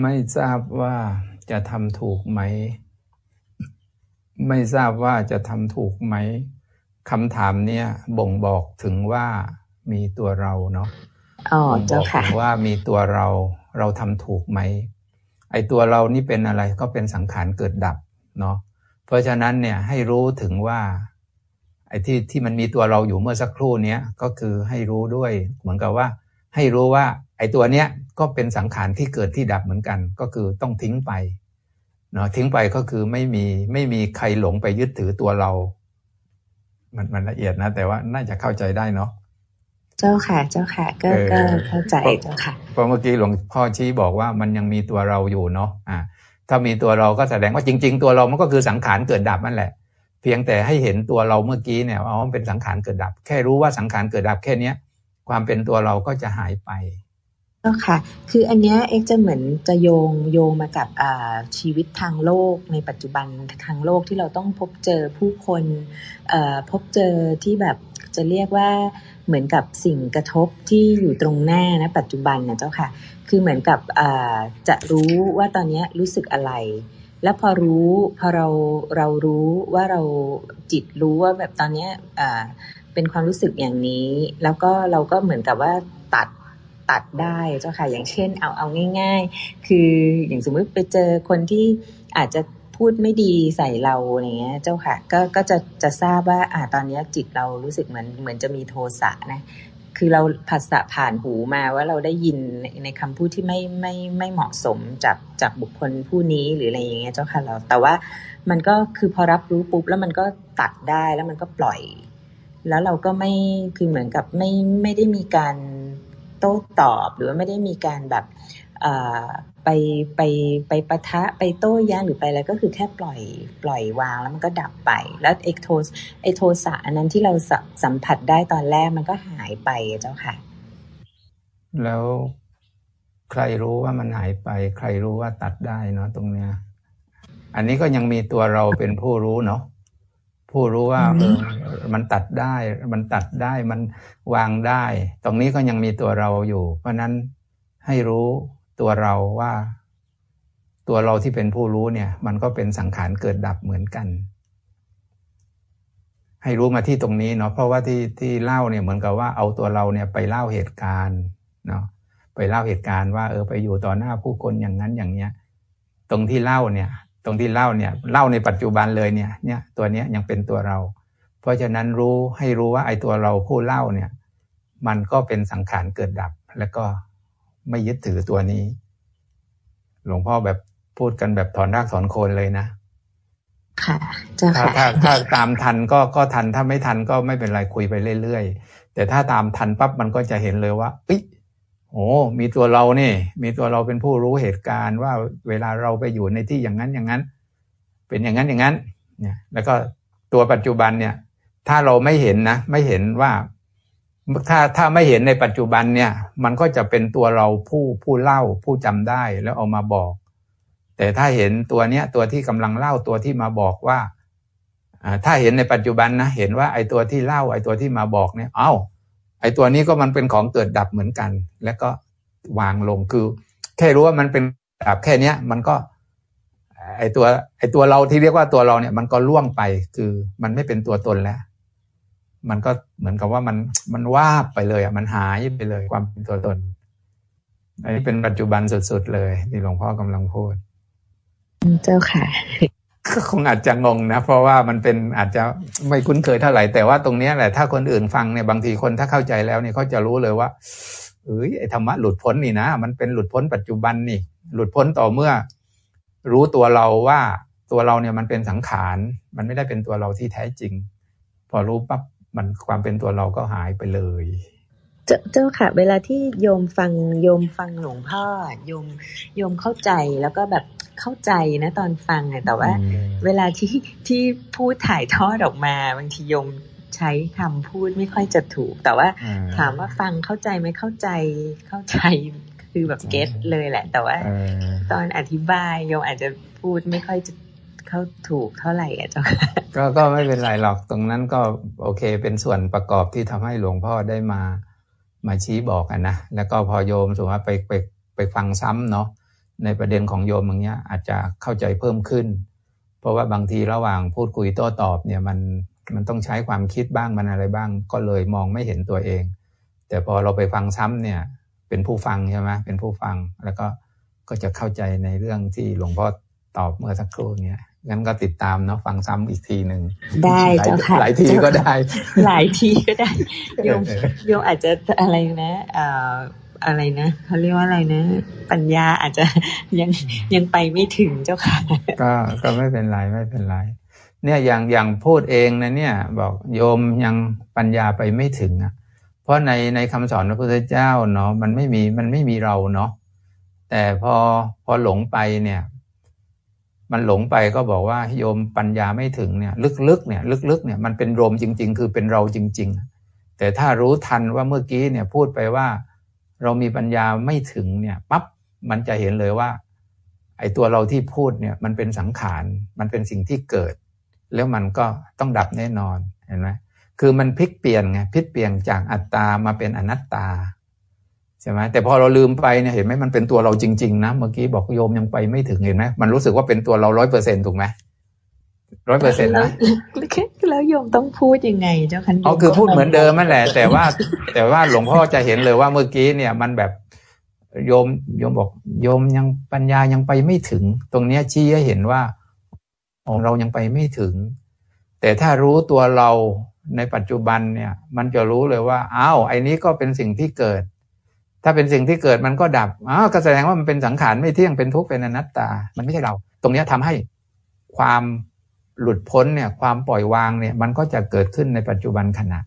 ไม่ทราบว่าจะทำถูกไหม ไม่ทราบว่าจะทำถูกไหมคำถามเนี้ยบ่งบอกถึงว่ามีตัวเราเนาะอ๋อเจ้าค่ะว่ามีตัวเราเราทำถูกไหม ไอตัวเรานี่เป็นอะไรก็เป็นสังขารเกิดดับเนาะเพราะฉะนั้นเนี่ยให้รู้ถึงว่า ไอ้ที่ที่มันมีตัวเราอยู่เมื่อสักครู่เนี้ยก็คือให้รู้ด้วย เหมือนกับว่า ให้รู้ว่า ไอ้ตัวเนี้ยก็เป็นสังขารที่เกิดที่ดับเหมือนกัน ก็คือต้องทิ้งไปเนาะทิ้งไปก็คือไม่มีไม่มีใครหลงไปยึดถือตัวเรา มันมันละเอียดนะ แต่ว่าน่าจะเข้าใจได้เนาะเจ้าค่ะ เจ้าค่ะ ก็ก็เข้าใจเจ้าค่ะเพราะเมื่อกี้หลวงพ่อชี้บอกว่ามันยังมีตัวเราอยู่เนาะอ่าถ้ามีตัวเราก็แสดงว่าจริง ๆ ตัวเรามันก็คือสังขารเกิดดับนั่นแหละ เพียงแต่ให้เห็นตัวเราเมื่อกี้เนี่ยอ๋อมันเป็นสังขารเกิดดับ แค่รู้ว่าสังขารเกิดดับแค่เนี้ยความเป็นตัวเราก็จะหายไป ก็ค่ะ คืออันนี้เอ็กจะเหมือนจะโยงโยงมากับชีวิตทางโลกในปัจจุบันทางโลกที่เราต้องพบเจอผู้คนพบเจอที่แบบจะเรียกว่าเหมือนกับสิ่งกระทบที่อยู่ตรงหน้านะปัจจุบันนะเจ้าค่ะ คือเหมือนกับจะรู้ว่าตอนนี้รู้สึกอะไร แล้วพอรู้พอเราเรารู้ว่าเราจิตรู้ว่าแบบตอนนี้เป็นความรู้สึกอย่างนี้ แล้วก็เราก็เหมือนกับว่าตัด ตัดได้เจ้าค่ะอย่างเช่นเอาเอาง่าย ๆ คืออย่างสมมติไปเจอคนที่อาจจะพูดไม่ดีใส่เราอะไรเงี้ย เจ้าค่ะ ก็ก็จะจะทราบว่าอ่าตอนนี้จิตเรารู้สึกเหมือนเหมือนจะมีโทสะนะคือเราผัสสะผ่านหูมาว่าเราได้ยินในคำพูดที่ไม่ไม่ไม่เหมาะสมจากจากบุคคลผู้นี้หรืออะไรอย่างเงี้ยเจ้าค่ะเรา แต่ว่ามันก็คือพอรับรู้ปุ๊บแล้วมันก็ตัดได้แล้วมันก็ปล่อย แล้วเราก็ไม่คือเหมือนกับไม่ไม่ได้มีการ โต้ตอบ หรือว่าไม่ได้มีการแบบไปไปไปปะทะไปโต้แย้งหรือไปอะไรก็คือแค่ปล่อยปล่อยวางแล้วมันก็ดับไป แล้วเอกโทสไอโทสะอันนั้นที่เราสัมผัสได้ตอนแรกมันก็หายไปเจ้าค่ะ แล้วใครรู้ว่ามันหายไป ใครรู้ว่าตัดได้เนาะตรงเนี้ย อันนี้ก็ยังมีตัวเราเป็นผู้รู้เนาะ ผู้รู้ว่าเออมันตัดได้ มันตัดได้มันวางได้ ตรงนี้ก็ยังมีตัวเราอยู่ เพราะนั้นให้รู้ตัวเราว่า ตัวเราที่เป็นผู้รู้เนี่ย มันก็เป็นสังขารเกิดดับเหมือนกัน ให้รู้มาที่ตรงนี้เนาะเพราะว่าที่ที่เล่าเนี่ยเหมือนกับว่าเอาตัวเราเนี่ยไปเล่าเหตุการณ์เนาะไปเล่าเหตุการณ์ว่าเออไปอยู่ต่อหน้าผู้คนอย่างนั้นอย่างเนี้ย ตรงที่เล่าเนี่ย ตรงที่เล่าเนี่ยเล่าในปัจจุบันเลยเนี่ยเนี่ยตัวเนี้ยยังเป็นตัวเรา เพราะฉะนั้นรู้ให้รู้ว่าไอ้ตัวเราผู้เล่าเนี่ยมันก็เป็นสังขารเกิดดับ แล้วก็ไม่ยึดถือตัวนี้ หลวงพ่อแบบพูดกันแบบถอนรากถอนโคนเลยนะค่ะเจ้าค่ะถ้าถ้าตามทันก็ก็ทันถ้าไม่ทันก็ไม่เป็นไรคุยไปเรื่อยๆแต่ถ้าตามทันปั๊บมันก็จะเห็นเลยว่าปิ๊ โอ้มีตัวเรานี่ มีตัวเราเป็นผู้รู้เหตุการณ์ว่าเวลาเราไปอยู่ในที่อย่างนั้นอย่างนั้น เป็นอย่างนั้นอย่างนั้นเนี่ยแล้วก็ตัวปัจจุบันเนี่ย ถ้าเราไม่เห็นนะ ไม่เห็นว่าถ้าถ้าไม่เห็นในปัจจุบันเนี่ย มันก็จะเป็นตัวเราผู้ผู้เล่าผู้จำได้แล้วเอามาบอก แต่ถ้าเห็นตัวเนี้ยตัวที่กำลังเล่าตัวที่มาบอกว่าถ้าเห็นในปัจจุบันนะเห็นว่าไอ้ตัวที่เล่าไอ้ตัวที่มาบอกเนี่ย เอา้า ไอ้ตัวนี้ก็มันเป็นของเกิดดับเหมือนกัน แล้วก็วางลงคือ แค่รู้ว่ามันเป็นดับแค่เนี้ย มันก็ ไอ้ตัว ไอ้ตัวเราที่เรียกว่าตัวเราเนี่ย มันก็ล่วงไปคือมันไม่เป็นตัวตนแล้ว มันก็เหมือนกับว่ามันมันว่าไปเลยอะมันหายไปเลยความเป็นตัวตนอันนี้เป็นปัจจุบันสุดๆเลยที่หลวงพ่อกำลังพูด เจ้าค่ะ ก็คงอาจจะงงนะ เพราะว่ามันเป็นอาจจะไม่คุ้นเคยเท่าไหร่แต่ว่าตรงนี้แหละถ้าคนอื่นฟังเนี่ยบางทีคนถ้าเข้าใจแล้วเนี่ยเขาจะรู้เลยว่าเอ้ยไอ้ธรรมะหลุดพ้นนี่นะ มันเป็นหลุดพ้นปัจจุบันนี่ หลุดพ้นต่อเมื่อ รู้ตัวเราว่าตัวเราเนี่ยมันเป็นสังขาร มันไม่ได้เป็นตัวเราที่แท้จริง พอรู้ปั๊บมันความเป็นตัวเราก็หายไปเลย เจ้าค่ะ เวลาที่โยมฟังโยมฟังหลวงพ่อโยมโยมเข้าใจแล้วก็แบบ เข้าใจนะตอนฟังแต่ว่า เวลาที่ที่พูดถ่ายทอดออกมาบางทีโยมใช้คำพูดไม่ค่อยจะถูก แต่ว่าถามว่าฟังเข้าใจไหมเข้าใจเข้าใจคือแบบเก็ตเลยแหละ แต่ว่าตอนอธิบายโยมอาจจะพูดไม่ค่อยจะเข้าถูกเท่าไหร่อะเจ้าก็ก็ไม่เป็นไรหรอกตรงนั้นก็โอเคเป็นส่วนประกอบที่ทำให้หลวงพ่อได้มามาชี้บอกกันนะแล้วก็พอโยมสมมติว่าไปไปไปฟังซ้ำเนาะ ในประเด็นของโยมอย่างเงี้ยอาจจะเข้าใจเพิ่มขึ้น เพราะว่าบางทีระหว่างพูดคุยโต้ตอบเนี่ยมันมันต้องใช้ความคิดบ้างมันอะไรบ้าง ก็เลยมองไม่เห็นตัวเอง แต่พอเราไปฟังซ้ำเนี่ยเป็นผู้ฟังใช่ไหมเป็นผู้ฟังแล้วก็ก็จะเข้าใจในเรื่องที่หลวงพ่อตอบเมื่อสักครู่เนี้ยงั้นก็ติดตามเนาะฟังซ้ำอีกทีหนึ่งได้เจ้าค่ะหลายทีก็ได้ หลายทีก็ได้โยมโยมอาจจะอะไรนะ อ่าอะไรนะเขาเรียกว่าอะไรนะ ปัญญาอาจจะยังยังไปไม่ถึงเจ้าค่ะ ก็ก็ไม่เป็นไรไม่เป็นไร เนี่ยอย่างอย่างพูดเองนะเนี่ย บอกโยมยังปัญญาไปไม่ถึงอะ เพราะในในคำสอนพระพุทธเจ้าเนาะมันไม่มีมันไม่มีเราเนาะแต่พอพอหลงไปเนี่ย มันหลงไปก็บอกว่าโยมปัญญาไม่ถึงเนี่ย ลึกๆเนี่ยลึกๆเนี่ยมันเป็นโรมจริง ๆ คือเป็นเราจริง ๆ แต่ถ้ารู้ทันว่าเมื่อกี้เนี่ยพูดไปว่า เรามีปัญญาไม่ถึงเนี่ยปั๊บมันจะเห็นเลยว่า ไอ้ตัวเราที่พูดเนี่ยมันเป็นสังขารมันเป็นสิ่งที่เกิด แล้วมันก็ต้องดับแน่นอนเห็นไหมคือมันพลิกเปลี่ยนไงพลิกเปลี่ยนจากอัตตามาเป็นอนัตตาใช่ไหมแต่พอเราลืมไปเนี่ยเห็นไหมมันเป็นตัวเราจริง ๆ นะ เมื่อกี้บอกโยมยังไปไม่ถึงเห็นไหมมันรู้สึกว่าเป็นตัวเราร้อยเปอร์เซ็นถูกไหม ร้อยเปอร์เซ็นต์นะแล้วโยมต้องพูดยังไงเจ้าคันเอาคือพูดเหมือนเดิมนั่นแหละ แต่ว่า แต่ว่าหลวงพ่อจะเห็นเลยว่าเมื่อกี้เนี่ยมันแบบโยมโยมบอก โยมยังปัญญายังไปไม่ถึง ตรงเนี้ยชี้ให้เห็นว่าของเรายังไปไม่ถึง แต่ถ้ารู้ตัวเราในปัจจุบันเนี่ย มันจะรู้เลยว่าอ้าวไอ้นี้ก็เป็นสิ่งที่เกิด ถ้าเป็นสิ่งที่เกิดมันก็ดับอ้าวก็แสดงว่ามันเป็นสังขารไม่เที่ยงเป็นทุกข์เป็นอนัตตา มันไม่ใช่เรา ตรงนี้ทำให้ความ หลุดพ้นเนี่ยความปล่อยวางเนี่ยมันก็จะเกิดขึ้นในปัจจุบันขณะ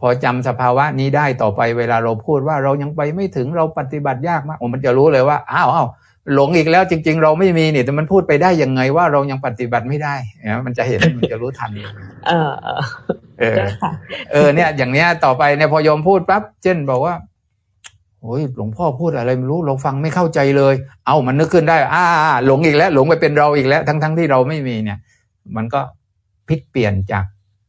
พอจำสภาวะนี้ได้ต่อไปเวลาเราพูดว่าเรายังไปไม่ถึงเราปฏิบัติยากมากโอ้มันจะรู้เลยว่าอ้าวอ้าวหลงอีกแล้วจริง ๆ เราไม่มีนี่แต่มันพูดไปได้ยังไงว่าเรายังปฏิบัติไม่ได้เนี่ยมันจะเห็นมันจะรู้ทันเออเออเออเนี่ย อย่างเนี้ยต่อไปเนี่ยพอยมพูดปั๊บเช่นบอกว่าโอ้ยหลวงพ่อพูดอะไรไม่รู้เราฟังไม่เข้าใจเลย เอามันนึกขึ้นได้ อ่าหลงอีกแล้ว หลงไปเป็นเราอีกแล้ว ทั้งๆที่เราไม่มีเนี่ย มันก็พลิกเปลี่ยนจาก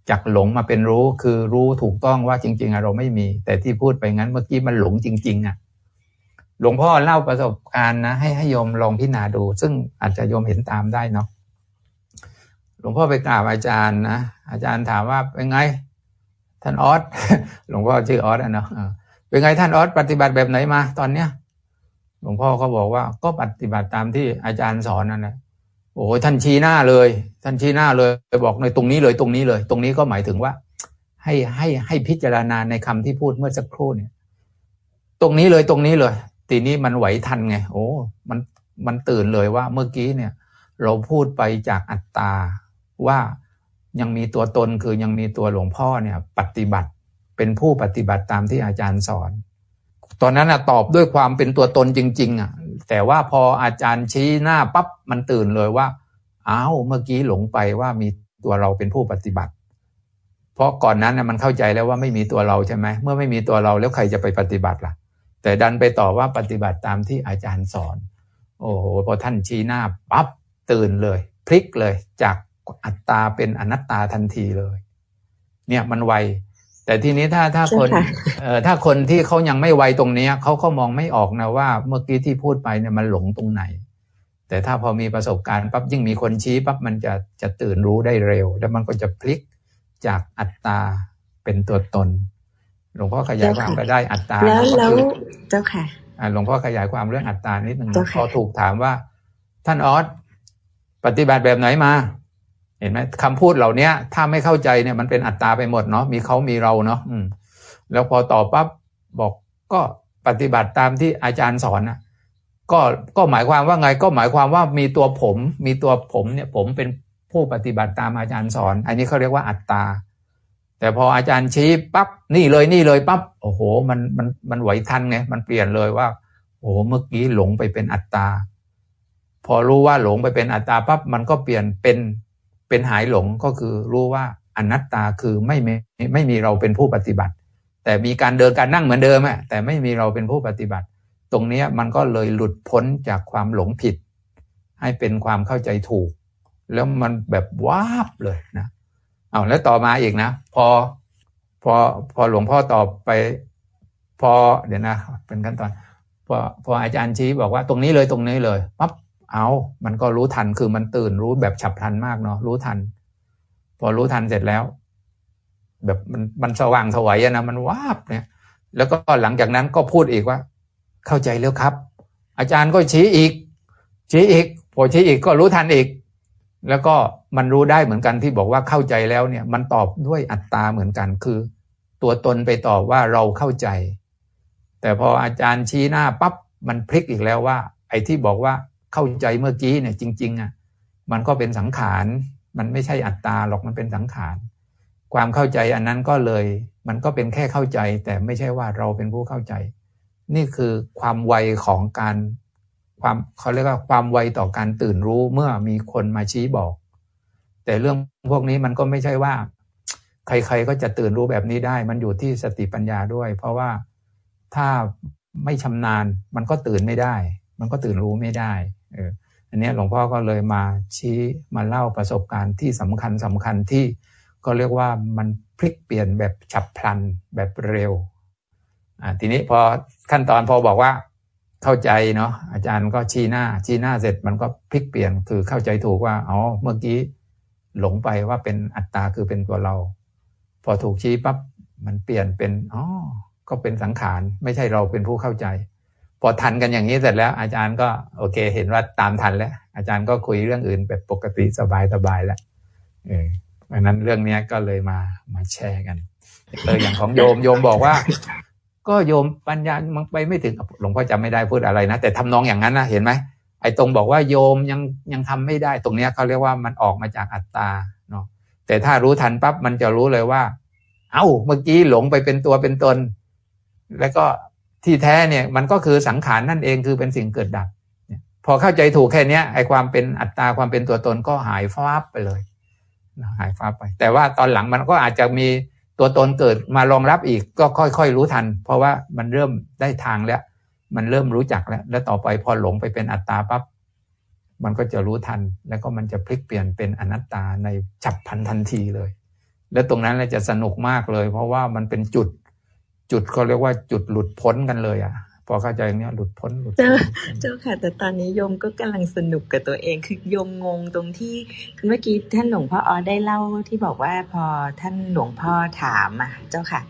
จากหลงมาเป็นรู้คือรู้ถูกต้องว่าจริง ๆเราไม่มี แต่ที่พูดไปงั้นเมื่อกี้มันหลงจริง ๆอะหลวงพ่อเล่าประสบการณ์นะ ให้ให้โยมลองพิจารณาดู ซึ่งอาจจะโยมเห็นตามได้เนาะหลวงพ่อไปกราบอาจารย์นะอาจารย์ถามว่าเป็นไง ท่านออสหลวงพ่อชื่อออสอะเนาะเป็นไงท่านออสปฏิบัติแบบไหนมา ตอนเนี้ยหลวงพ่อก็บอกว่าก็ปฏิบัติตามที่อาจารย์สอนนั่นแหละ โอ้ยท่านชี้หน้าเลย ท่านชี้หน้าเลยบอกในตรงนี้เลยตรงนี้เลย ตรงนี้ก็หมายถึงว่า ให้ให้ให้พิจารณาในคำที่พูดเมื่อสักครู่เนี่ย ตรงนี้เลยตรงนี้เลย ทีนี้มันไหวทันไง โอ้มันมันตื่นเลยว่าเมื่อกี้เนี่ย เราพูดไปจากอัตตาว่ายังมีตัวตนคือยังมีตัวหลวงพ่อเนี่ย ปฏิบัติเป็นผู้ปฏิบัติตามที่อาจารย์สอน ตอนนั้นอะตอบด้วยความเป็นตัวตนจริง ๆอะ แต่ว่าพออาจารย์ชี้หน้าปั๊บมันตื่นเลยว่าอ้าวเมื่อกี้หลงไปว่ามีตัวเราเป็นผู้ปฏิบัติ เพราะก่อนนั้นมันเข้าใจแล้วว่าไม่มีตัวเราใช่ไหมเมื่อไม่มีตัวเราแล้วใครจะไปปฏิบัติล่ะ แต่ดันไปต่อว่าปฏิบัติตามที่อาจารย์สอน โอ้โหพอท่านชี้หน้าปั๊บตื่นเลย พลิกเลยจากอัตตาเป็นอนัตตาทันทีเลย เนี่ยมันไว แต่ทีนี้ถ้าถ้าคนเอ่อถ้าคนที่เขายังไม่ไวตรงนี้เขาก็มองไม่ออกนะว่าเมื่อกี้ที่พูดไปเนี่ยมันหลงตรงไหน แต่ถ้าพอมีประสบการณ์ปั๊บยิ่งมีคนชี้ปั๊บมันจะจะตื่นรู้ได้เร็ว แล้วมันก็จะพลิกจากอัตตาเป็นตัวตนหลวงพ่อขยายความก็ได้อัตตาแล้วแล้วเจ้าค่ะหลวงพ่อขยายความเรื่องอัตตานิดหนึ่งพอถูกถามว่า ท่านออสปฏิบัติแบบไหนมา เห็นไหมคำพูดเหล่านี้ถ้าไม่เข้าใจเนี่ยมันเป็นอัตตาไปหมดเนาะมีเขามีเราเนาะแล้วพอตอบปั๊บบอกก็ปฏิบัติตามที่อาจารย์สอนนะก็ก็หมายความว่าไงก็หมายความว่ามีตัวผม มีตัวผมเนี่ยผมเป็นผู้ปฏิบัติตามอาจารย์สอน อันนี้เขาเรียกว่าอัตตา แต่พออาจารย์ชี้ปั๊บนี่เลยนี่เลยปั๊บโอ้โห มันมันมันไหวทันไงมันเปลี่ยนเลยว่า โอ้โหเมื่อกี้หลงไปเป็นอัตตา พอรู้ว่าหลงไปเป็นอัตตาปั๊บมันก็เปลี่ยนเป็น เป็นหายหลงก็คือรู้ว่าอนัตตาคือไม่ไม่ไม่มีเราเป็นผู้ปฏิบัติ แต่มีการเดินการนั่งเหมือนเดิมอะแต่ไม่มีเราเป็นผู้ปฏิบัติ ตรงนี้มันก็เลยหลุดพ้นจากความหลงผิด ให้เป็นความเข้าใจถูก แล้วมันแบบวาบเลยนะเอาแล้วต่อมาอีกนะ พอพอพอหลวงพ่อตอบไป พอเดี๋ยวนะ เป็นขั้นตอนพอพออาจารย์ชี้บอกว่าตรงนี้เลยตรงนี้เลยปั๊บ เอามันก็รู้ทันคือมันตื่นรู้แบบฉับพลันมากเนาะรู้ทัน พอรู้ทันเสร็จแล้ว แบบมันมันสว่างสวัยนะมันวาบเนี่ย แล้วก็หลังจากนั้นก็พูดอีกว่า เข้าใจแล้วครับ อาจารย์ก็ชี้อีก ชี้อีกพอชี้อีกก็รู้ทันอีก แล้วก็มันรู้ได้เหมือนกันที่บอกว่าเข้าใจแล้วเนี่ย มันตอบด้วยอัตตาเหมือนกันคือ ตัวตนไปตอบว่าเราเข้าใจ แต่พออาจารย์ชี้หน้าปั๊บมันพลิกอีกแล้วว่า ไอ้ที่บอกว่า เข้าใจเมื่อกี้เนี่ยจริง ๆอะมันก็เป็นสังขาร มันไม่ใช่อัตตาหรอกมันเป็นสังขาร ความเข้าใจอันนั้นก็เลย มันก็เป็นแค่เข้าใจ แต่ไม่ใช่ว่าเราเป็นผู้เข้าใจ นี่คือความไวของการความเขาเรียกว่าความไวต่อการตื่นรู้เมื่อมีคนมาชี้บอก แต่เรื่องพวกนี้มันก็ไม่ใช่ว่า ใครๆก็จะตื่นรู้แบบนี้ได้ มันอยู่ที่สติปัญญาด้วย เพราะว่าถ้าไม่ชำนาญ มันก็ตื่นไม่ได้ มันก็ตื่นรู้ไม่ได้ เอออันนี้หลวงพ่อก็เลยมาชี้มาเล่าประสบการณ์ที่สำคัญสำคัญที่ก็เรียกว่ามันพลิกเปลี่ยนแบบฉับพลันแบบเร็วอ่าทีนี้พอขั้นตอนพอบอกว่าเข้าใจเนาะอาจารย์ก็ชี้หน้าชี้หน้าเสร็จมันก็พลิกเปลี่ยนคือเข้าใจถูกว่าอ๋อเมื่อกี้หลงไปว่าเป็นอัตตาคือเป็นตัวเรา พอถูกชี้ปั๊บมันเปลี่ยนเป็นอ๋อก็เป็นสังขาร ไม่ใช่เราเป็นผู้เข้าใจ พอทันกันอย่างนี้เสร็จแล้ว อาจารย์ก็โอเค เห็นว่าตามทันแล้ว อาจารย์ก็คุยเรื่องอื่นแบบปกติสบายสบายแล้วเออเพราะนั้นเรื่องเนี้ยก็เลยมามาแชร์กันเอออย่างของโยมโยมบอกว่า ก็โยมปัญญามันไปไม่ถึงหลวงพ่อจำไม่ได้พูดอะไรนะแต่ทำนองอย่างนั้นนะเห็นไหมไอ้ตรงบอกว่าโยมยังยังทำไม่ได้ตรงเนี้ยเขาเรียกว่ามันออกมาจากอัตตาเนาะแต่ถ้ารู้ทันปั๊บมันจะรู้เลยว่า เอ้าเมื่อกี้หลงไปเป็นตัวเป็นตน แล้วก็ ที่แท้เนี่ยมันก็คือสังขารนั่นเองคือเป็นสิ่งเกิดดับพอเข้าใจถูกแค่นี้ไอ้ความเป็นอัตตาความเป็นตัวตนก็หายฟ้าไปเลยหายฟ้าไป แต่ว่าตอนหลังมันก็อาจจะมีตัวตนเกิดมารองรับอีกก็ค่อยๆรู้ทัน เพราะว่ามันเริ่มได้ทางแล้ว มันเริ่มรู้จักแล้ว แล้วต่อไปพอหลงไปเป็นอัตตาปั๊บมันก็จะรู้ทัน แล้วก็มันจะพลิกเปลี่ยนเป็นอนัตตาในฉับพลันทันทีเลย แล้วตรงนั้นเราจะสนุกมากเลย เพราะว่ามันเป็นจุด จุดเขาเรียกว่าจุดหลุดพ้นกันเลยอะพอเข้าใจอย่างนี้หลุดพ้นหลุดเจ้าเจ้าค่ะ แต่ตอนนี้โยมก็กำลังสนุกกับตัวเองคือโยมงงตรงที่เมื่อกี้ท่านหลวงพ่อออได้เล่าที่บอกว่าพอท่านหลวงพ่อถามอะ เจ้าค่ะ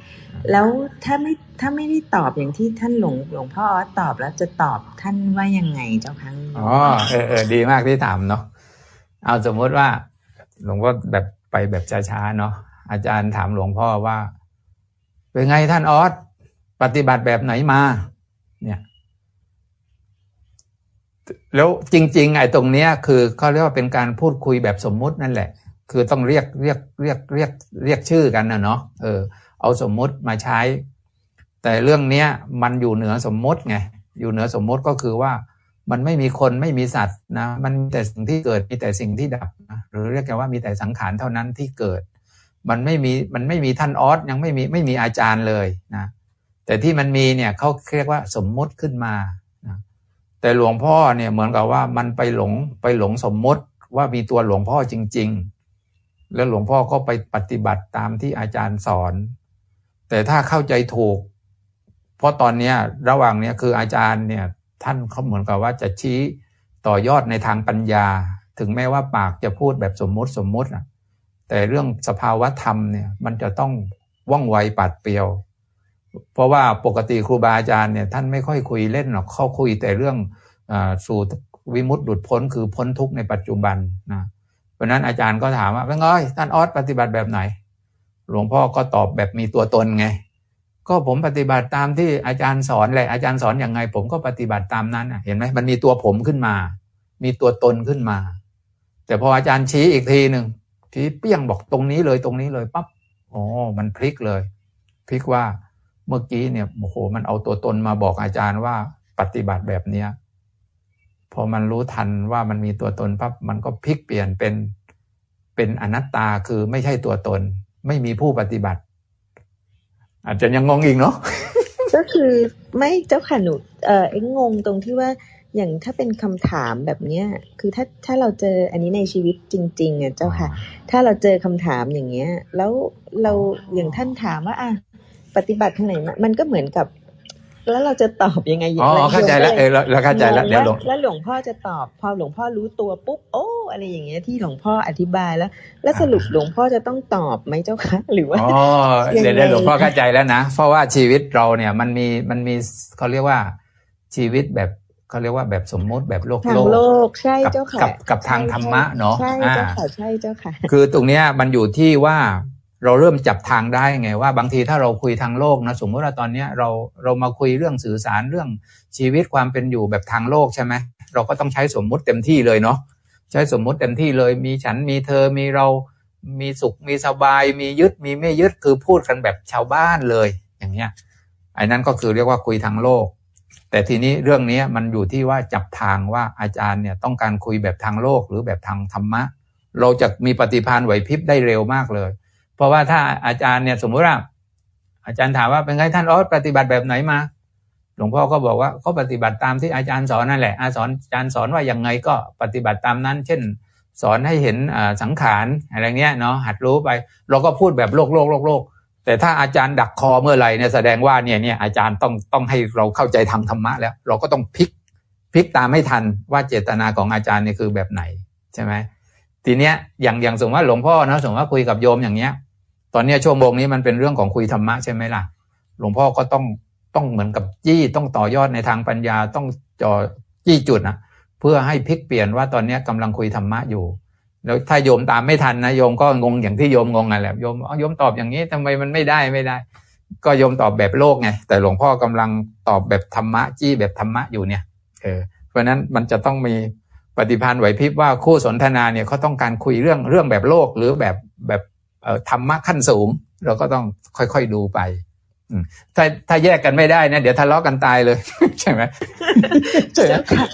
แล้วถ้าไม่ถ้าไม่ได้ตอบอย่างที่ท่านหลวงหลวงพ่อออตอบแล้วจะตอบท่านว่ายังไงเจ้าค่ะอ๋อเออเออดีมากที่ถามเนาะเอาสมมติว่า หลวงพ่อแบบไปแบบช้าๆเนาะอาจารย์ถามหลวงพ่อว่า เป็นไงท่านออสปฏิบัติแบบไหนมา เนี่ย แล้วจริง ๆ ไอ้ตรงเนี้ย คือเขาเรียกว่าเป็นการพูดคุยแบบสมมุตินั่นแหละ คือต้องเรียกเรียกเรียกเรียกเรียกชื่อกันนะเนาะเออ เอาสมมุติมาใช้ แต่เรื่องเนี้ย มันอยู่เหนือสมมุติไงอยู่เหนือสมมุติก็คือว่ามันไม่มีคนไม่มีสัตว์นะ มันมีแต่สิ่งที่เกิดมีแต่สิ่งที่ดับนะหรือเรียกกันว่ามีแต่สังขารเท่านั้นที่เกิด มันไม่มีมันไม่มีท่านออสยังไม่มีไม่มีอาจารย์เลยนะแต่ที่มันมีเนี่ยเขาเรียกว่าสมมุติขึ้นมานะแต่หลวงพ่อเนี่ยเหมือนกับว่ามันไปหลงไปหลงสมมุติว่ามีตัวหลวงพ่อจริง ๆ แล้วหลวงพ่อก็ไปปฏิบัติตามที่อาจารย์สอน แต่ถ้าเข้าใจถูก เพราะตอนเนี้ยระหว่างเนี้ยคืออาจารย์เนี่ยท่านเขาเหมือนกับว่าจะชี้ต่อยอดในทางปัญญา ถึงแม้ว่าปากจะพูดแบบสมมติสมมติอะ แต่เรื่องสภาวะธรรมเนี่ยมันจะต้องว่องไวปัดเปียว เพราะว่าปกติครูบาอาจารย์เนี่ยท่านไม่ค่อยคุยเล่นหรอกเขาคุยแต่เรื่องอสู่วิมุตติหลุดพ้นคือพ้นทุกข์ในปัจจุบันนะเพราะนั้นอาจารย์ก็ถามว่าเป็นไงท่านออสปฏิบัติแบบไหน หลวงพ่อก็ตอบแบบมีตัวตนไง ก็ผมปฏิบัติตามที่อาจารย์สอนแหละอาจารย์สอนอย่างไง ผมก็ปฏิบัติตามนั้นเห็นไหมมันมีตัวผมขึ้นมา มีตัวตนขึ้นมา แต่พออาจารย์ชี้อีกทีหนึ่ง ทีเปี้ยงบอกตรงนี้เลยตรงนี้เลยปั๊บโอ๋อมันพลิกเลย พลิกว่าเมื่อกี้เนี่ยโอ้โห มันเอาตัวตนมาบอกอาจารย์ว่าปฏิบัติแบบเนี้ยพอมันรู้ทันว่ามันมีตัวตนปั๊บมันก็พลิกเปลี่ยนเป็นเป็นอนัตตาคือไม่ใช่ตัวตน ไม่มีผู้ปฏิบัติ อาจจะยังงงอีกเนาะก็คือไม่เจ้าค่ะหนูเออเอ็งงงตรงที่ว่า อย่างถ้าเป็นคำถามแบบเนี้ย คือถ้าถ้าเราเจออันนี้ในชีวิตจริง ๆ อะเจ้าค่ะ ถ้าเราเจอคำถามอย่างเงี้ย แล้วเราอย่างท่านถามว่า อะปฏิบัติทางไหนมันก็เหมือนกับ แล้วเราจะตอบยังไงอ๋อเข้าใจแล้วเออเราเข้าใจแล้วเดี๋ยวหลวงแล้วหลวงพ่อจะตอบ พอหลวงพ่อรู้ตัวปุ๊บโอ้อะไรอย่างเงี้ยที่หลวงพ่ออธิบายแล้ว แล้วสรุปหลวงพ่อจะต้องตอบไหมเจ้าคะหรือว่าอ๋อเดี๋ยวหลวงพ่อเข้าใจแล้วนะเพราะว่าชีวิตเราเนี่ยมันมีมันมีเขาเรียกว่าชีวิตแบบ เขาเรียกว่าแบบสมมติแบบโลกโลกโลกใช่เจ้าค่ะกับกับทางธรรมะเนาะใช่เจ้าค่ะใช่เจ้าค่ะ คือตรงเนี้ยมันอยู่ที่ว่าเราเริ่มจับทางได้ไงว่าบางทีถ้าเราคุยทางโลกนะสมมติว่าตอนเนี้ยเราเรามาคุยเรื่องสื่อสารเรื่องชีวิตความเป็นอยู่แบบทางโลกใช่ไหมเราก็ต้องใช้สมมุติเต็มที่เลยเนาะใช้สมมุติเต็มที่เลยมีฉันมีเธอมีเรามีสุขมีสบาย มียึดมีไม่ยึดคือพูดกันแบบชาวบ้านเลยอย่างเงี้ยไอ้นั้นก็คือเรียกว่าคุยทางโลก แต่ทีนี้เรื่องนี้มันอยู่ที่ว่าจับทางว่าอาจารย์เนี่ยต้องการคุยแบบทางโลกหรือแบบทางธรรมะ เราจะมีปฏิพานไหวพริบได้เร็วมากเลย เพราะว่าถ้าอาจารย์เนี่ยสมมติว่า อาจารย์ถามว่าเป็นไงท่านอ๋อปฏิบัติแบบไหนมา หลวงพ่อก็บอกว่าก็ปฏิบัติตามที่อาจารย์สอนนั่นแหละอาสอนอาจารย์สอนว่ายังไงก็ปฏิบัติตามนั้น เช่น สอนให้เห็นสังขารอะไรเงี้ยเนาะหัดรู้ไป เราก็พูดแบบโลกโลกโลกโลก แต่ถ้าอาจารย์ดักคอเมื่อไหร่เนี่ยแสดงว่าเนี่ยเนี่ยอาจารย์ต้องต้องให้เราเข้าใจทางธรรมะแล้ว เราก็ต้องพลิกพลิกตามไม่ทันว่าเจตนาของอาจารย์เนี่ยคือแบบไหนใช่ไหมทีเนี้ยอย่างอย่างสมมติว่าหลวงพ่อนะสมมติว่าคุยกับโยมอย่างเงี้ย ตอนเนี้ยชั่วโมงนี้มันเป็นเรื่องของคุยธรรมะใช่ไหมล่ะ หลวงพ่อก็ต้องต้องเหมือนกับจี้ต้องต่อยอดในทางปัญญาต้องจอจี้จุดนะเพื่อให้พลิกเปลี่ยนว่าตอนนี้กำลังคุยธรรมะอยู่ แล้วถ้าโยมตามไม่ทันนะโยมก็งงอย่างที่โยมงงนั่นแหละโยมโยมตอบอย่างนี้ทำไมมันไม่ได้ไม่ได้ ก็โยมตอบแบบโลกไงแต่หลวงพ่อกำลังตอบแบบธรรมะจี้แบบธรรมะอยู่เนี่ยเออเพราะนั้นมันจะต้องมีปฏิพันธ์ไหวพริบว่าคู่สนทนาเนี่ยเขาต้องการคุยเรื่องเรื่องแบบโลกหรือแบบแบบธรรมะขั้นสูง เราก็ต้องค่อยๆดูไป ถ้าถ้าแยกกันไม่ได้นะเดี๋ยวทะเลาะกันตายเลย ใช่ไหมใช่ค่ะ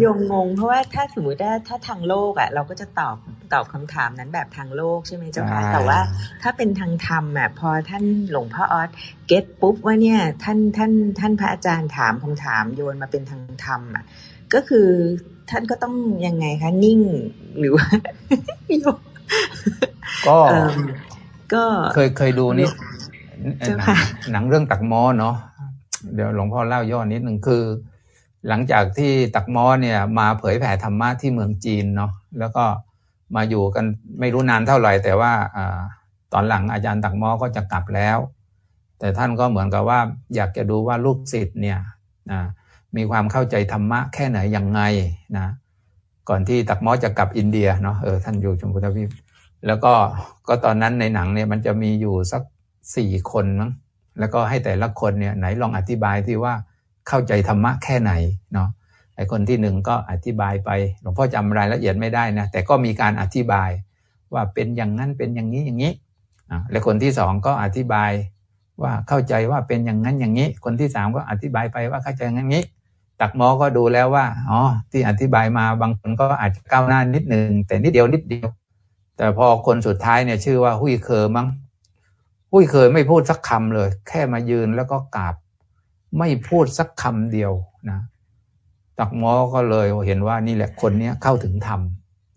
โยงงง เพราะว่าถ้าสมมติว่าถ้าทางโลกอะ เราก็จะตอบตอบคำถามนั้นแบบทางโลกใช่ไหมเจ้าค่ะแต่ว่าถ้าเป็นทางธรรมอะพอท่านหลวงพ่อออสเก็ตปุ๊บว่าเนี่ย ท่านท่านท่านพระอาจารย์ถามคำถามโยนมาเป็นทางธรรมอะก็คือท่านก็ต้องยังไงคะนิ่งหรือว่าก็ก็เคยเคยดูนี่ หนังเรื่องตักมอเนาะเดี๋ยวหลวงพ่อเล่าย่อนิดหนึ่งคือ หลังจากที่ตักมอเนี่ย มาเผยแผ่ธรรมะที่เมืองจีนเนาะแล้วก็มาอยู่กันไม่รู้นานเท่าไหร่ แต่ว่าอตอนหลังอาจารย์ตักมอก็จะกลับแล้ว แต่ท่านก็เหมือนกับว่า อยากจะดูว่าลูกศิษย์เนี่ยมีความเข้าใจธรรมะแค่ไหนยังไงนะก่อนที่ตักมอจะกลับอินเดียเนาะเออท่านอยู่ชมพูทวีปแล้วก็ก็ตอนนั้นในหนังเนี่ยมันจะมีอยู่สัก สี่คนมั้งแล้วก็ให้แต่ละคนเนี่ยไหนลองอธิบายที่ว่าเข้าใจธรรมะแค่ไหนเนาะไอคนที่หนึ่งก็อธิบายไปหลวงพ่อจำรายละเอียดไม่ได้นะแต่ก็มีการอธิบายว่าเป็นอย่างนั้นเป็นอย่างนี้อย่างนี้อ่าและคนที่สองก็อธิบายว่าเข้าใจว่าเป็นอย่างนั้นอย่างนี้ คนที่สามก็อธิบายไปว่าเข้าใจอย่างนี้ ตักหมอก็ดูแล้วว่าอ๋อที่อธิบายมาบางคนก็อาจจะก้าวหน้านิดหนึ่งแต่นิดเดียวนิดเดียว แต่พอคนสุดท้ายเนี่ยชื่อว่า หุยเคอมั้ง หุยเคยไม่พูดสักคำเลย แค่มายืนแล้วก็กราบ ไม่พูดสักคำเดียวนะตักหมอก็เลยเห็นว่านี่แหละคนนี้เข้าถึงธรรม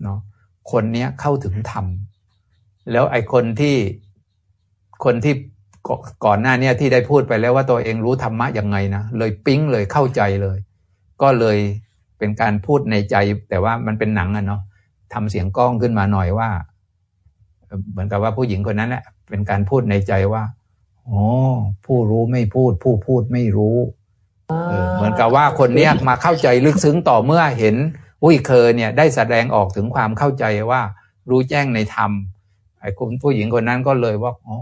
เนาะคนนี้เข้าถึงธรรมแล้วไอ้คนที่คนที่ก่อนหน้านี้ที่ได้พูดไปแล้วว่าตัวเองรู้ธรรมะยังไงนะเลยปิ๊งเลยเข้าใจเลย ก็เลยเป็นการพูดในใจ แต่ว่ามันเป็นหนังอะเนาะทำเสียงกล้องขึ้นมาหน่อยว่า เหมือนกับว่าผู้หญิงคนนั้นแหละ เป็นการพูดในใจว่าอ๋อผู้รู้ไม่พูด ผู้พูดไม่รู้เหมือนกับว่าคนเนี้ยมาเข้าใจลึกซึ้งต่อเมื่อเห็นอุ้ยเคอเนี่ยได้แสดงออกถึงความเข้าใจว่า รู้แจ้งในธรรมไอ้คุณผู้หญิงคนนั้นก็เลยว่าอ๋อ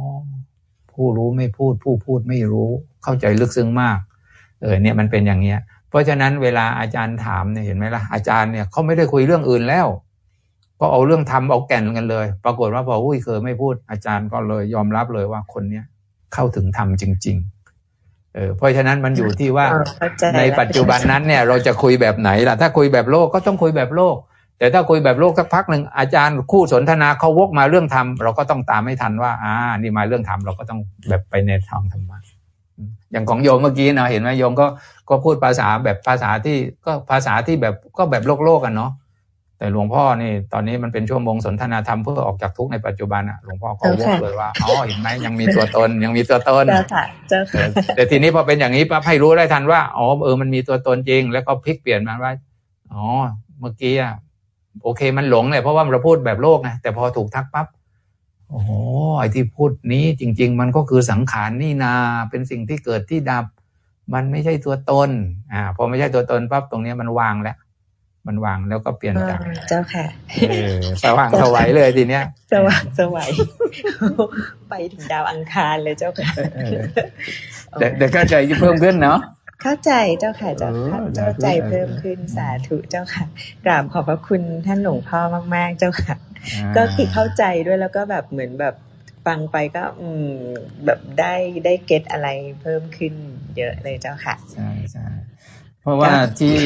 ผู้รู้ไม่พูด ผู้พูดไม่รู้ เข้าใจลึกซึ้งมาก เออเนี่ยมันเป็นอย่างเนี้ย เพราะฉะนั้นเวลาอาจารย์ถามเนี่ยเห็นไหมล่ะอาจารย์เนี่ยเขาไม่ได้คุยเรื่องอื่นแล้ว ก็เอาเรื่องทำเอาแก่นกันเลย ปรากฏว่าพออุ้ยเคยไม่พูดอาจารย์ก็เลยยอมรับเลยว่าคนเนี้ยเข้าถึงธรรมจริง ๆ เออเพราะฉะนั้นมันอยู่ที่ว่าในปัจจุบันนั้นเนี่ย เราจะคุยแบบไหนล่ะ ถ้าคุยแบบโลกก็ต้องคุยแบบโลก แต่ถ้าคุยแบบโลกสักพักหนึ่งอาจารย์คู่สนทนาเขาวกมาเรื่องธรรมเราก็ต้องตามไม่ทันว่า อ่า นี่มาเรื่องธรรมเราก็ต้องแบบไปในทางธรรมะอย่างของโยมเมื่อกี้นะเห็นไหมโยมก็ก็พูดภาษาแบบภาษาที่ก็ภาษาที่แบบก็แบบโลกโลกกันเนาะ แต่หลวงพ่อนี่ตอนนี้มันเป็นชั่วโมงสนทนาธรรมเพื่อออกจากทุกข์ในปัจจุบันอะหลวงพ่อก็วกเลยว่าอ๋อเห็นไหมยังมีตัวตนยังมีตัวตนเจ้าค่ะเจ้าค่ะแต่ทีนี้พอเป็นอย่างนี้ปั๊บให้รู้ได้ทันว่าอ๋อเออมันมีตัวตนจริง แล้วก็พลิกเปลี่ยนมาว่าอ๋อเมื่อกี้อะโอเคมันหลงเลยเพราะว่าเราพูดแบบโลกไงแต่พอถูกทักปั๊บโอ้โหไอ้ที่พูดนี้จริง ๆ มันก็คือสังขารนี่นาเป็นสิ่งที่เกิดที่ดับ มันไม่ใช่ตัวตนอ่าพอไม่ใช่ตัวตนปั๊บตรงนี้มันวางแล้ว มันวางแล้วก็เปลี่ยนจากเจ้าค่ะสว่างสวัยเลยทีเนี้ยสว่างสวัยไปถึงดาวอังคารเลยเจ้าค่ะเดี๋ยวเข้าใจเพิ่มขึ้นเนาะเข้าใจเจ้าค่ะเจ้าค่ะเข้าใจเพิ่มขึ้นสาธุเจ้าค่ะกราบขอบพระคุณท่านหลวงพ่อมาก ๆ เจ้าค่ะ ก็คือเข้าใจด้วยแล้วก็แบบเหมือนแบบฟังไปก็ อืม แบบได้ได้เก็ตอะไรเพิ่มขึ้นเยอะเลยเจ้าค่ะใช่ใช่เพราะว่าที่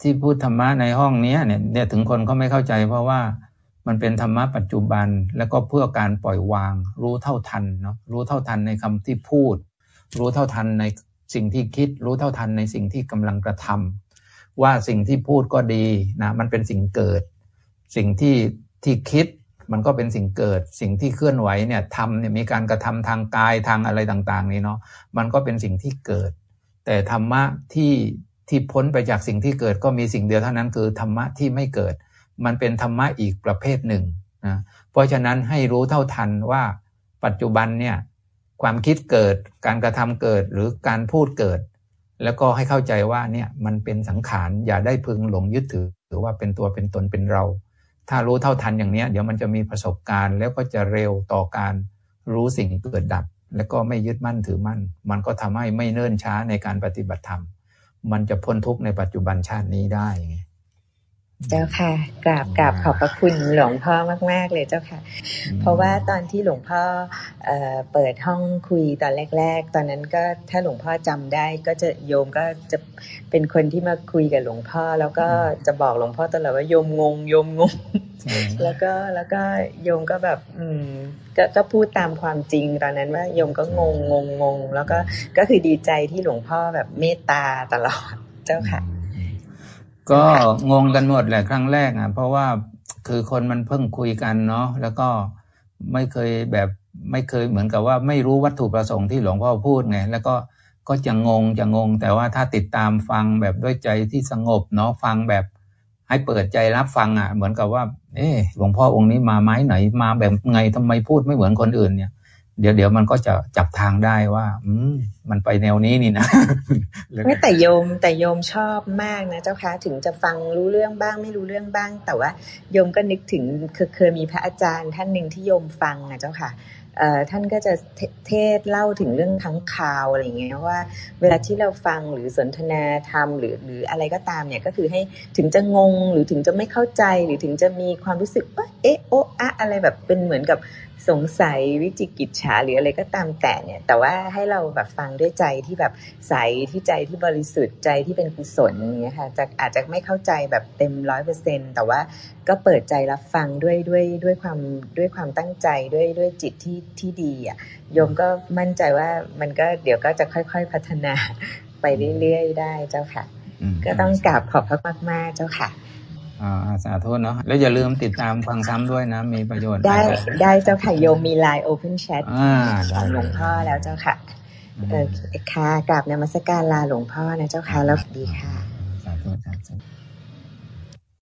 ที่พูดธรรมะในห้องนี้เนี่ยเนี่ยถึงคนเขาไม่เข้าใจเพราะว่ามันเป็นธรรมะปัจจุบัน แล้วก็เพื่อการปล่อยวาง รู้เท่าทันเนาะรู้เท่าทันในคำที่พูด รู้เท่าทันในสิ่งที่คิด รู้เท่าทันในสิ่งที่กำลังกระทำว่าสิ่งที่พูดก็ดีนะมันเป็นสิ่งเกิด สิ่งที่ที่คิดมันก็เป็นสิ่งเกิด สิ่งที่เคลื่อนไหวเนี่ยทำเนี่ยมีการกระทำทางกายทางอะไรต่างๆนี่เนาะมันก็เป็นสิ่งที่เกิด แต่ธรรมะที่ ที่พ้นไปจากสิ่งที่เกิดก็มีสิ่งเดียวเท่านั้นคือธรรมะที่ไม่เกิด มันเป็นธรรมะอีกประเภทหนึ่งนะเพราะฉะนั้นให้รู้เท่าทันว่าปัจจุบันเนี่ยความคิดเกิดการกระทำเกิดหรือการพูดเกิด แล้วก็ให้เข้าใจว่าเนี่ยมันเป็นสังขารอย่าได้พึงหลงยึดถือหรือว่าเป็นตัวเป็นตนเป็นเรา ถ้ารู้เท่าทันอย่างนี้เดี๋ยวมันจะมีประสบการณ์แล้วก็จะเร็วต่อการรู้สิ่งเกิดดับ แล้วก็ไม่ยึดมั่นถือมั่น มันก็ทำให้ไม่เนิ่นช้าในการปฏิบัติธรรม มันจะพ้นทุกข์ในปัจจุบันชาตินี้ได้ไง เจ้าค่ะกราบกราบขอบพระคุณหลวงพ่อมาก ๆ เลยเจ้าค่ะ เพราะว่าตอนที่หลวงพ่อเอเปิดห้องคุยตอนแรก ๆ ตอนนั้นก็ถ้าหลวงพ่อจำได้ ก็จะโยมก็จะเป็นคนที่มาคุยกับหลวงพ่อ แล้วก็จะบอกหลวงพ่อตลอดว่าโยมงงโยมงง แล้วก็แล้วก็โยมก็แบบ อืมก็ก็พูดตามความจริงตอนนั้นว่าโยมก็งงงงงงแล้วก็ก็คือดีใจที่หลวงพ่อแบบเมตตาตลอดเจ้าค่ะ ก็งงกันหมดแหละครั้งแรกอะ เพราะว่าคือคนมันเพิ่งคุยกันเนาะแล้วก็ไม่เคยแบบไม่เคยเหมือนกับว่าไม่รู้วัตถุประสงค์ที่หลวงพ่อพูดไงแล้วก็ก็จะงงจะงง แต่ว่าถ้าติดตามฟังแบบด้วยใจที่สงบเนาะฟังแบบให้เปิดใจรับฟังอะ เหมือนกับว่า เออหลวงพ่อองค์นี้มาไม้ไหนมาแบบไงทำไมพูดไม่เหมือนคนอื่นเนี่ย เดี๋ยวเดี๋ยวมันก็จะจับทางได้ว่า อืมมันไปแนวนี้นี่นะไม่แต่โยมแต่โยมชอบมากนะเจ้าคะถึงจะฟังรู้เรื่องบ้างไม่รู้เรื่องบ้าง แต่ว่าโยมก็นึกถึงเคยมีพระอาจารย์ท่านหนึ่งที่โยมฟังนะเจ้าค่ะ ท่านก็จะเทศเล่าถึงเรื่องทั้งข่าวอะไรเงี้ยว่า เวลาที่เราฟังหรือสนทนาธรรมหรือหรืออะไรก็ตามเนี่ยก็คือให้ถึงจะงงหรือถึงจะไม่เข้าใจหรือถึงจะมีความรู้สึกว่าเอ๊ะโอะอะอะไรแบบเป็นเหมือนกับสงสัยวิจิกิจฉาหรืออะไรก็ตามแต่เนี่ย แต่ว่าให้เราแบบฟังด้วยใจที่แบบใสที่ใจที่บริสุทธิ์ใจที่เป็นกุศลอย่างเงี้ยค่ะจะอาจจะไม่เข้าใจแบบเต็มร้อยเปอร์เซ็นแต่ว่า ก็เปิดใจรับฟังด้วยด้วยด้วยความด้วยความตั้งใจด้วยด้วยจิตที่ที่ดีอะโยมก็มั่นใจว่ามันก็เดี๋ยวก็จะค่อย ๆ พัฒนาไปเรื่อยๆได้เจ้าค่ะ ก็ต้องกราบขอบพระมากๆเจ้าค่ะอ่าสาธุเนาะแล้วอย่าลืมติดตามฟังซ้ำด้วยนะ มีประโยชน์ ได้ได้เจ้าค่ะโยมมีไลน์โอเพนแชทของหลวงพ่อแล้วเจ้าค่ะเออค่ะกราบนมัสการลาหลวงพ่อนะเจ้าค่ะแล้วดีค่ะสาธุสาธุ